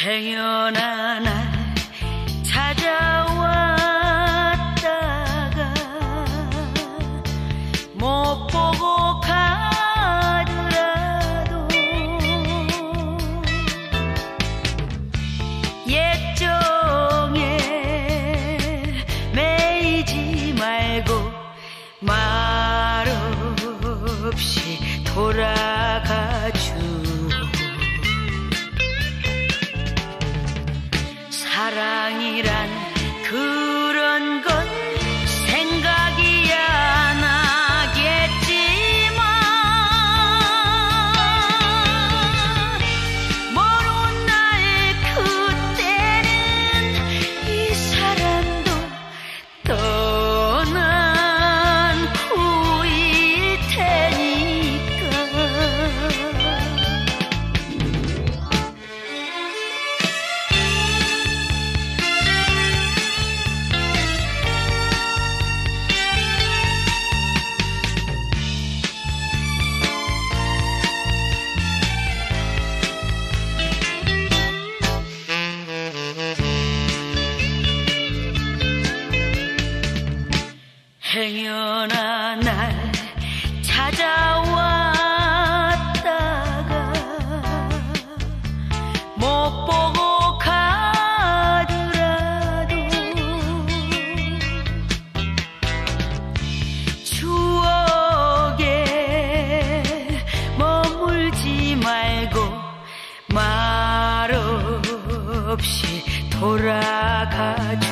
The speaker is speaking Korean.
행여나 날 찾아왔다가 못 보고 가더라도 옛정에 매이지 말고 말없이 돌아 사랑이란 그 행여나 날 찾아왔다가 못 보고 가더라도 추억에 머물지 말고 말없이 돌아가주